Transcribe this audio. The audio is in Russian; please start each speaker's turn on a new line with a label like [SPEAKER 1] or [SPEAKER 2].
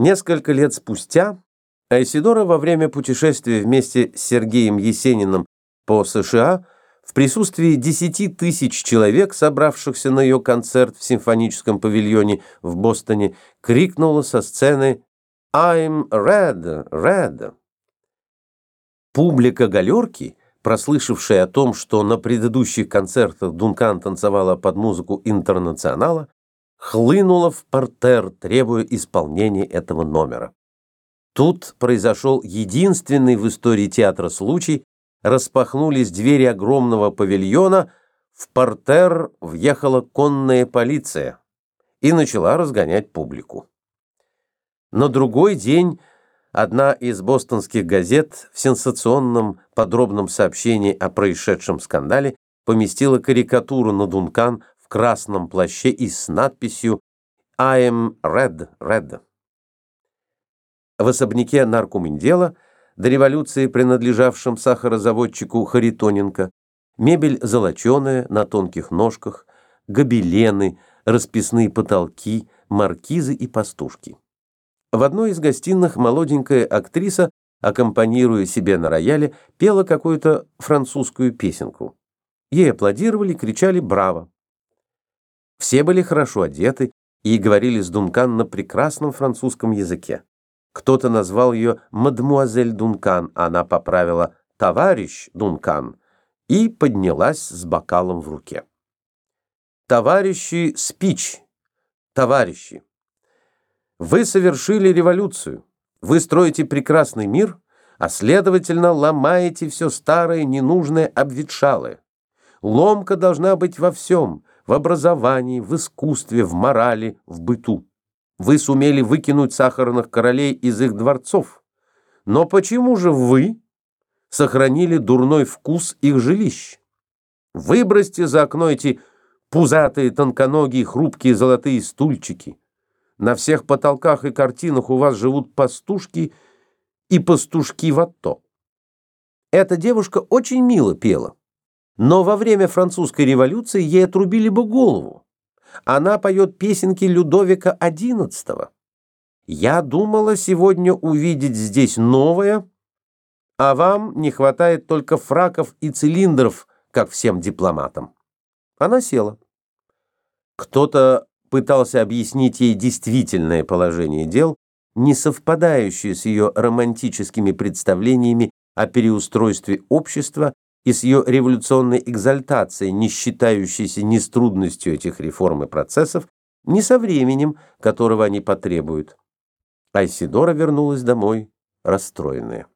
[SPEAKER 1] Несколько лет спустя Айсидора во время путешествия вместе с Сергеем Есениным по США в присутствии 10 тысяч человек, собравшихся на ее концерт в симфоническом павильоне в Бостоне, крикнула со сцены «I'm red, red». Публика галерки, прослышавшая о том, что на предыдущих концертах Дункан танцевала под музыку интернационала, хлынула в портер, требуя исполнения этого номера. Тут произошел единственный в истории театра случай, распахнулись двери огромного павильона, в портер въехала конная полиция и начала разгонять публику. На другой день одна из бостонских газет в сенсационном подробном сообщении о происшедшем скандале поместила карикатуру на Дункан красном плаще и с надписью «I am red, red». В особняке наркомендела, до революции принадлежавшем сахарозаводчику Харитоненко, мебель золоченая на тонких ножках, гобелены, расписные потолки, маркизы и пастушки. В одной из гостиных молоденькая актриса, аккомпанируя себе на рояле, пела какую-то французскую песенку. Ей аплодировали, кричали «Браво!». Все были хорошо одеты и говорили с Дункан на прекрасном французском языке. Кто-то назвал ее мадмуазель Дункан, она поправила «товарищ Дункан» и поднялась с бокалом в руке. «Товарищи Спич! Товарищи! Вы совершили революцию, вы строите прекрасный мир, а следовательно ломаете все старое, ненужное, обветшалое. Ломка должна быть во всем, в образовании, в искусстве, в морали, в быту. Вы сумели выкинуть сахарных королей из их дворцов. Но почему же вы сохранили дурной вкус их жилищ? Выбросьте за окно эти пузатые, тонконогие, хрупкие золотые стульчики. На всех потолках и картинах у вас живут пастушки и пастушки в отто. Эта девушка очень мило пела, но во время французской революции ей отрубили бы голову. Она поет песенки Людовика XI. Я думала сегодня увидеть здесь новое, а вам не хватает только фраков и цилиндров, как всем дипломатам. Она села. Кто-то пытался объяснить ей действительное положение дел, не совпадающее с ее романтическими представлениями о переустройстве общества и с ее революционной экзальтацией, не считающейся ни с трудностью этих реформ и процессов, ни со временем, которого они потребуют. Айсидора вернулась домой, расстроенная.